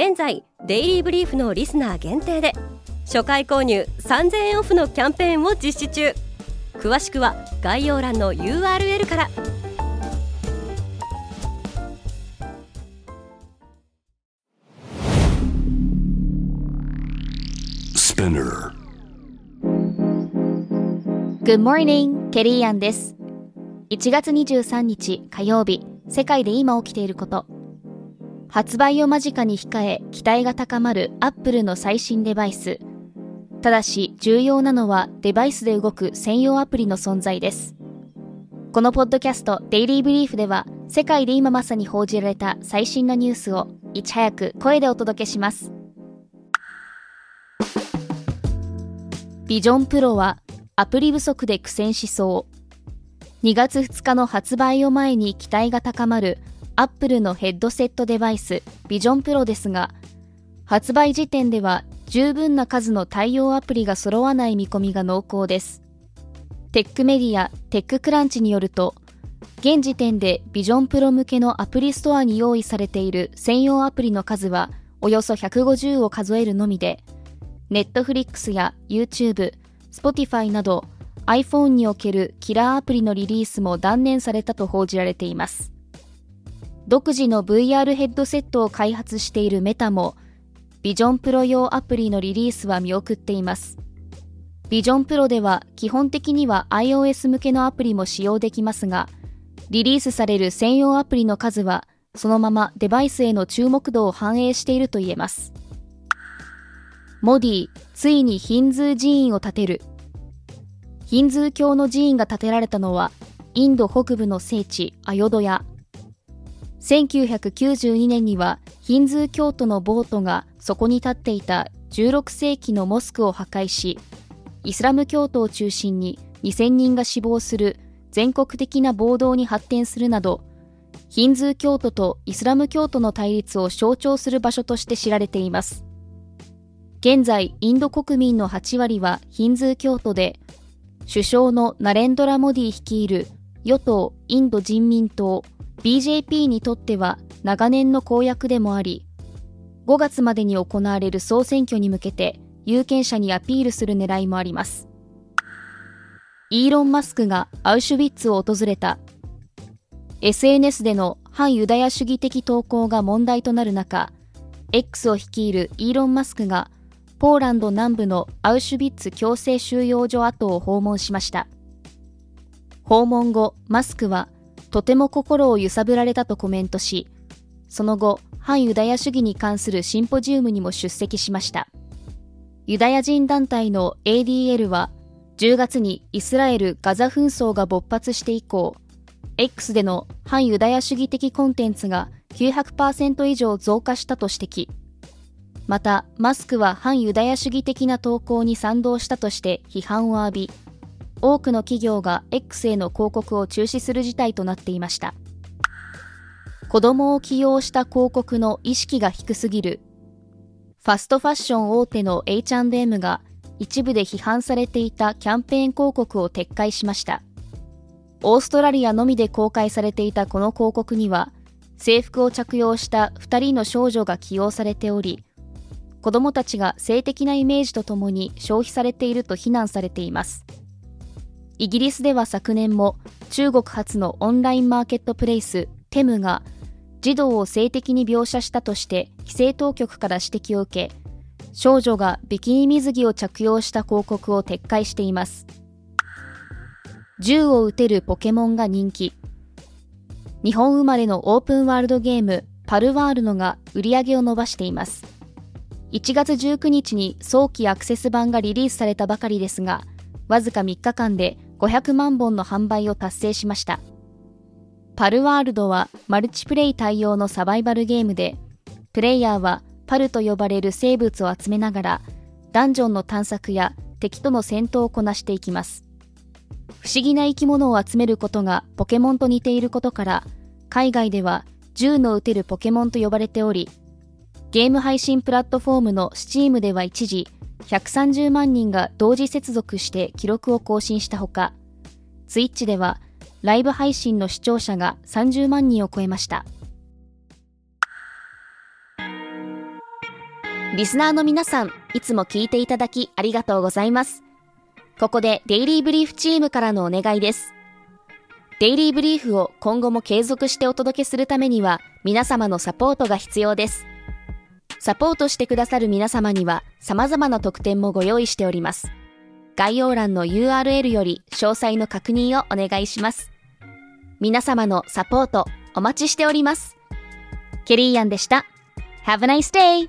現在デイリーブリーフのリスナー限定で初回購入3000円オフのキャンペーンを実施中。詳しくは概要欄の URL からス p i n n e Good morning, ケリーアンです。1月23日火曜日世界で今起きていること発売を間近に控え期待が高まるアップルの最新デバイス。ただし重要なのはデバイスで動く専用アプリの存在です。このポッドキャストデイリーブリーフでは世界で今まさに報じられた最新のニュースをいち早く声でお届けします。ビジョンプロはアプリ不足で苦戦しそう。2月2日の発売を前に期待が高まるアップルのヘッドセットデバイスビジョンプロですが発売時点では十分な数の対応アプリが揃わない見込みが濃厚です。テックメディアテッククランチによると現時点でビジョンプロ向けのアプリストアに用意されている専用アプリの数はおよそ150を数えるのみで Netflix や YouTube、Spotify など iPhone におけるキラーアプリのリリースも断念されたと報じられています。独自の VR ヘッドセットを開発しているメタも、ビジョンプロ用アプリのリリースは見送っています。ビジョンプロでは基本的には iOS 向けのアプリも使用できますが、リリースされる専用アプリの数はそのままデバイスへの注目度を反映していると言えます。モディ、ついにヒンズー寺院を建てる。ヒンズー教の寺院が建てられたのは、インド北部の聖地、アヨドヤ。1992年にはヒンズー教徒のボートがそこに立っていた16世紀のモスクを破壊しイスラム教徒を中心に2000人が死亡する全国的な暴動に発展するなどヒンズー教徒とイスラム教徒の対立を象徴する場所として知られています。現在インド国民の8割はヒンズー教徒で首相のナレンドラ・モディ率いる与党インド人民党 BJP にとっては長年の公約でもあり、5月までに行われる総選挙に向けて有権者にアピールする狙いもあります。イーロン・マスクがアウシュビッツを訪れた。SNS での反ユダヤ主義的投稿が問題となる中、X を率いるイーロン・マスクがポーランド南部のアウシュビッツ強制収容所跡を訪問しました。訪問後、マスクはとても心を揺さぶられたとコメントし、その後、反ユダヤ主義に関するシンポジウムにも出席しました。ユダヤ人団体の ADL は、10月にイスラエル・ガザ紛争が勃発して以降、X での反ユダヤ主義的コンテンツが900%以上増加したと指摘。また、マスクは反ユダヤ主義的な投稿に賛同したとして批判を浴び、多くの企業が X への広告を中止する事態となっていました。子供を起用した広告の意識が低すぎる。ファストファッション大手の H&M が一部で批判されていたキャンペーン広告を撤回しました。オーストラリアのみで公開されていたこの広告には制服を着用した2人の少女が起用されており子供たちが性的なイメージとともに消費されていると非難されています。イギリスでは昨年も中国発のオンラインマーケットプレイステムが児童を性的に描写したとして規制当局から指摘を受け少女がビキニ水着を着用した広告を撤回しています。銃を撃てるポケモンが人気。日本生まれのオープンワールドゲームパルワールドが売り上げを伸ばしています。1月19日に早期アクセス版がリリースされたばかりですがわずか3日間で500万本の販売を達成しました。パルワールドはマルチプレイ対応のサバイバルゲームで、プレイヤーはパルと呼ばれる生物を集めながらダンジョンの探索や敵との戦闘をこなしていきます不思議な生き物を集めることがポケモンと似ていることから海外では銃の撃てるポケモンと呼ばれておりゲーム配信プラットフォームの Steam では一時130万人が同時接続して記録を更新したほか Twitch ではライブ配信の視聴者が30万人を超えました。リスナーの皆さんいつも聞いていただきありがとうございます。ここでデイリーブリーフチームからのお願いです。デイリーブリーフを今後も継続してお届けするためには皆様のサポートが必要です。サポートしてくださる皆様には様々な特典もご用意しております。概要欄の URL より詳細の確認をお願いします。皆様のサポートお待ちしております。ケリーアンでした。Have a nice day!